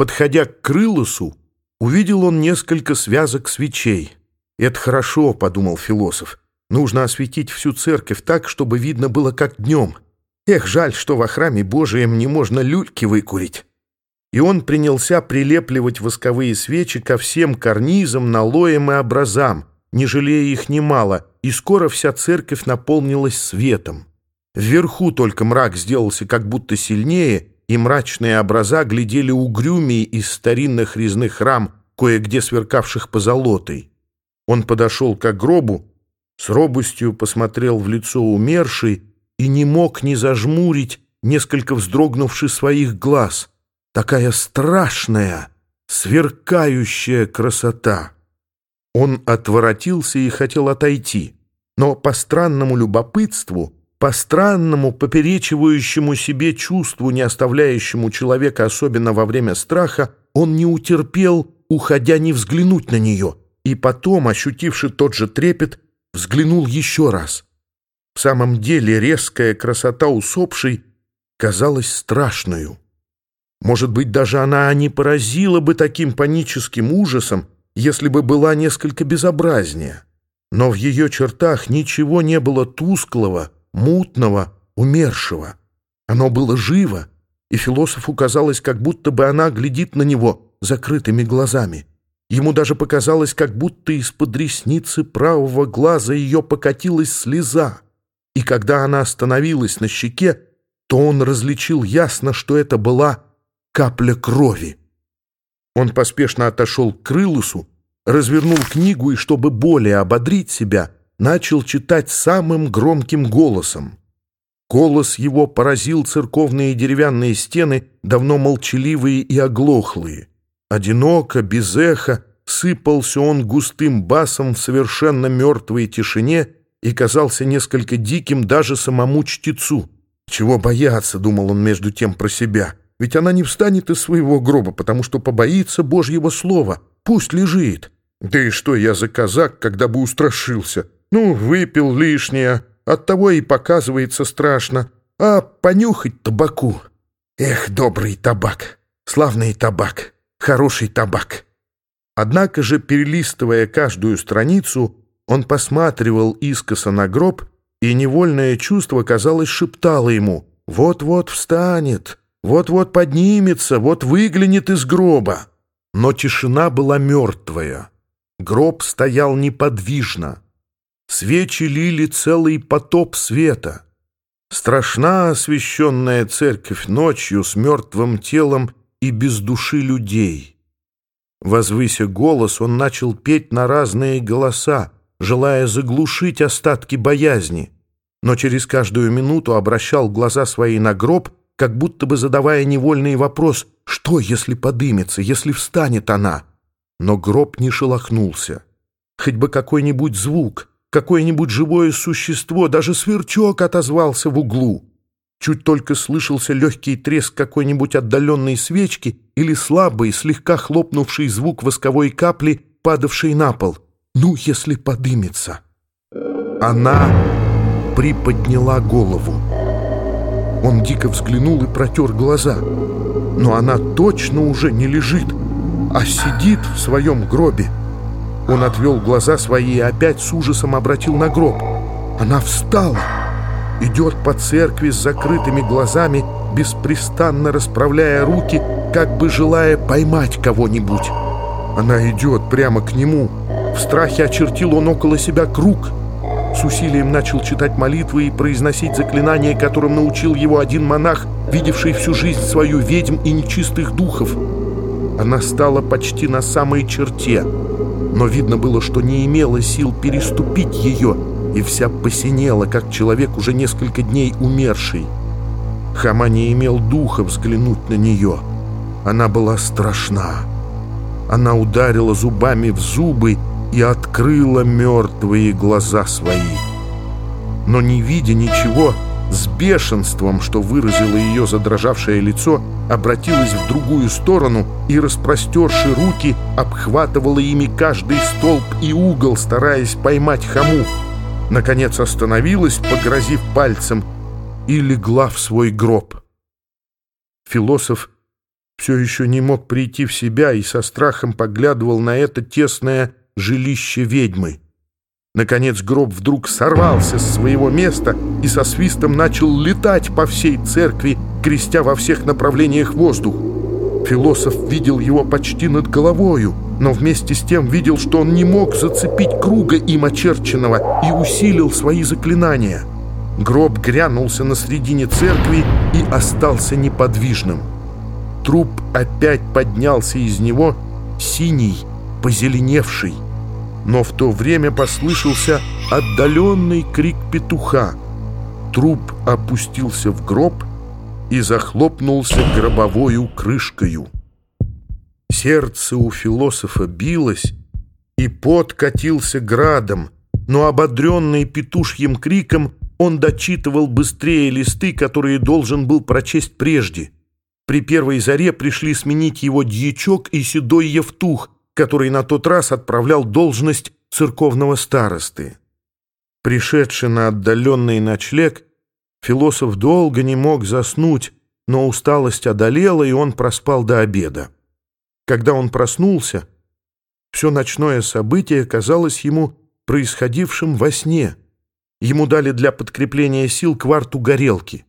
Подходя к Крылосу, увидел он несколько связок свечей. «Это хорошо», — подумал философ. «Нужно осветить всю церковь так, чтобы видно было как днем. Эх, жаль, что во храме Божием не можно люльки выкурить». И он принялся прилепливать восковые свечи ко всем карнизам, налоям и образам, не жалея их немало, и скоро вся церковь наполнилась светом. Вверху только мрак сделался как будто сильнее, и мрачные образа глядели угрюмее из старинных резных рам, кое-где сверкавших позолотой. Он подошел к гробу, с робостью посмотрел в лицо умершей и не мог не зажмурить, несколько вздрогнувши своих глаз. Такая страшная, сверкающая красота! Он отворотился и хотел отойти, но по странному любопытству, по странному поперечивающему себе чувству, не оставляющему человека особенно во время страха, он не утерпел, уходя не взглянуть на нее, и потом, ощутивши тот же трепет, взглянул еще раз. В самом деле резкая красота усопшей казалась страшную. Может быть, даже она не поразила бы таким паническим ужасом, если бы была несколько безобразнее. Но в ее чертах ничего не было тусклого, мутного, умершего. Оно было живо, и философу казалось, как будто бы она глядит на него закрытыми глазами. Ему даже показалось, как будто из-под ресницы правого глаза ее покатилась слеза. И когда она остановилась на щеке, то он различил ясно, что это была капля крови. Он поспешно отошел к Крылусу, развернул книгу и, чтобы более ободрить себя, начал читать самым громким голосом. Голос его поразил церковные деревянные стены, давно молчаливые и оглохлые. Одиноко, без эха, сыпался он густым басом в совершенно мертвой тишине и казался несколько диким даже самому чтецу. «Чего бояться?» — думал он между тем про себя. «Ведь она не встанет из своего гроба, потому что побоится Божьего слова. Пусть лежит. Да и что я за казак, когда бы устрашился? Ну, выпил лишнее, оттого и показывается страшно. А понюхать табаку? Эх, добрый табак, славный табак, хороший табак». Однако же, перелистывая каждую страницу, он посматривал искоса на гроб, и невольное чувство, казалось, шептало ему «Вот-вот встанет, вот-вот поднимется, вот выглянет из гроба». Но тишина была мертвая. Гроб стоял неподвижно. Свечи лили целый потоп света. Страшна освещенная церковь ночью с мертвым телом и без души людей. Возвыся голос, он начал петь на разные голоса, желая заглушить остатки боязни, но через каждую минуту обращал глаза свои на гроб, как будто бы задавая невольный вопрос «Что, если подымется, если встанет она?» Но гроб не шелохнулся. Хоть бы какой-нибудь звук, какое-нибудь живое существо, даже сверчок отозвался в углу. Чуть только слышался легкий треск какой-нибудь отдаленной свечки или слабый, слегка хлопнувший звук восковой капли, падавшей на пол. Ну, если подымется. Она приподняла голову. Он дико взглянул и протер глаза. Но она точно уже не лежит, а сидит в своем гробе. Он отвел глаза свои и опять с ужасом обратил на гроб. Она встала идет по церкви с закрытыми глазами, беспрестанно расправляя руки, как бы желая поймать кого-нибудь. Она идет прямо к нему. В страхе очертил он около себя круг. С усилием начал читать молитвы и произносить заклинания, которым научил его один монах, видевший всю жизнь свою ведьм и нечистых духов. Она стала почти на самой черте, но видно было, что не имела сил переступить ее, и вся посинела, как человек уже несколько дней умерший. Хама не имел духа взглянуть на нее. Она была страшна. Она ударила зубами в зубы и открыла мертвые глаза свои. Но не видя ничего, с бешенством, что выразило ее задрожавшее лицо, обратилась в другую сторону и, распростерши руки, обхватывала ими каждый столб и угол, стараясь поймать хаму наконец остановилась, погрозив пальцем, и легла в свой гроб. Философ все еще не мог прийти в себя и со страхом поглядывал на это тесное жилище ведьмы. Наконец гроб вдруг сорвался с своего места и со свистом начал летать по всей церкви, крестя во всех направлениях воздух. Философ видел его почти над головою, но вместе с тем видел, что он не мог зацепить круга им очерченного и усилил свои заклинания. Гроб грянулся на середине церкви и остался неподвижным. Труп опять поднялся из него, синий, позеленевший но в то время послышался отдаленный крик петуха. Труп опустился в гроб и захлопнулся гробовою крышкою. Сердце у философа билось, и пот катился градом, но, ободренный петушьим криком, он дочитывал быстрее листы, которые должен был прочесть прежде. При первой заре пришли сменить его дьячок и седой Евтух — который на тот раз отправлял должность церковного старосты. Пришедший на отдаленный ночлег, философ долго не мог заснуть, но усталость одолела, и он проспал до обеда. Когда он проснулся, все ночное событие казалось ему происходившим во сне. Ему дали для подкрепления сил кварту горелки.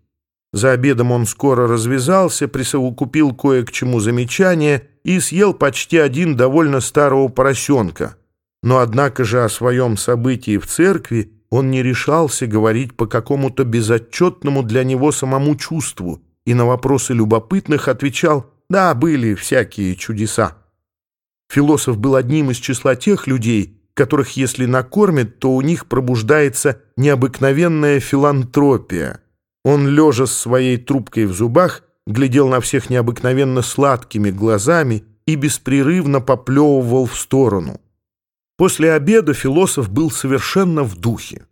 За обедом он скоро развязался, присовокупил кое к чему замечания и съел почти один довольно старого поросенка. Но однако же о своем событии в церкви он не решался говорить по какому-то безотчетному для него самому чувству и на вопросы любопытных отвечал «Да, были всякие чудеса». Философ был одним из числа тех людей, которых, если накормят, то у них пробуждается необыкновенная филантропия. Он, лежа с своей трубкой в зубах, глядел на всех необыкновенно сладкими глазами и беспрерывно поплевывал в сторону. После обеда философ был совершенно в духе.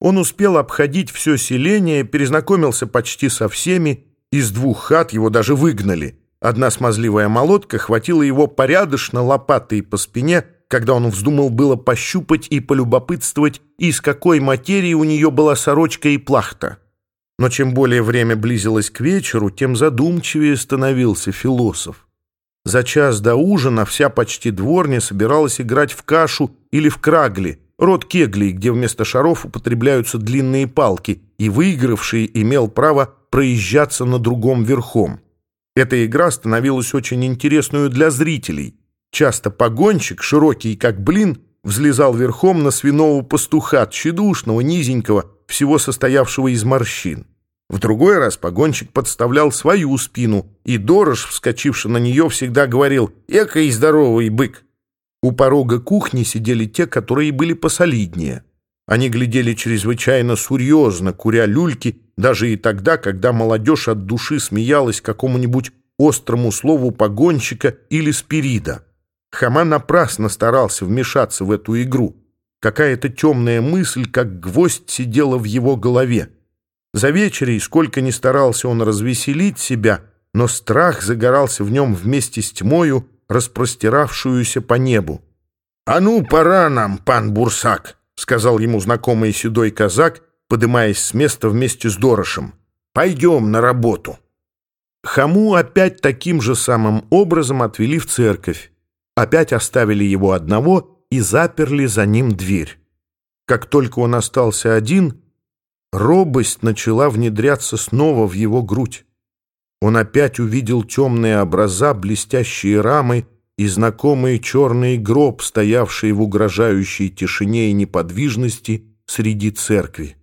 Он успел обходить все селение, перезнакомился почти со всеми, из двух хат его даже выгнали. Одна смазливая молотка хватила его порядочно лопатой по спине, когда он вздумал было пощупать и полюбопытствовать, из какой материи у нее была сорочка и плахта. Но чем более время близилось к вечеру, тем задумчивее становился философ. За час до ужина вся почти дворня собиралась играть в кашу или в крагли, род кеглей, где вместо шаров употребляются длинные палки, и выигравший имел право проезжаться на другом верхом. Эта игра становилась очень интересную для зрителей. Часто погонщик, широкий как блин, взлезал верхом на свиного пастуха, тщедушного, низенького, всего состоявшего из морщин. В другой раз погонщик подставлял свою спину, и Дорож, вскочивший на нее, всегда говорил «Экой здоровый бык!». У порога кухни сидели те, которые были посолиднее. Они глядели чрезвычайно серьезно, куря люльки, даже и тогда, когда молодежь от души смеялась какому-нибудь острому слову погонщика или спирида. Хама напрасно старался вмешаться в эту игру. Какая-то темная мысль, как гвоздь, сидела в его голове. За вечерей, сколько ни старался он развеселить себя, но страх загорался в нем вместе с тьмою, распростиравшуюся по небу. «А ну, пора нам, пан Бурсак!» — сказал ему знакомый седой казак, подымаясь с места вместе с Дорошем. «Пойдем на работу!» Хаму опять таким же самым образом отвели в церковь. Опять оставили его одного и заперли за ним дверь. Как только он остался один — Робость начала внедряться снова в его грудь. Он опять увидел темные образа, блестящие рамы и знакомый черный гроб, стоявший в угрожающей тишине и неподвижности среди церкви.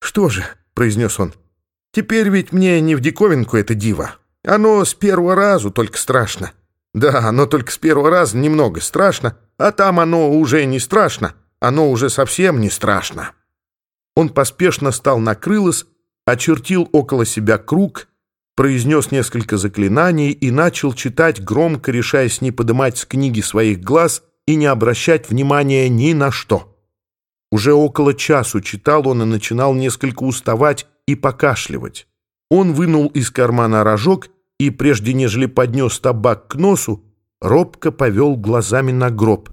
«Что же?» — произнес он. «Теперь ведь мне не в диковинку это диво. Оно с первого разу только страшно. Да, оно только с первого раза немного страшно, а там оно уже не страшно, оно уже совсем не страшно». Он поспешно стал на крылос, очертил около себя круг, произнес несколько заклинаний и начал читать, громко решаясь не подымать с книги своих глаз и не обращать внимания ни на что. Уже около часу читал он и начинал несколько уставать и покашливать. Он вынул из кармана рожок и, прежде нежели поднес табак к носу, робко повел глазами на гроб.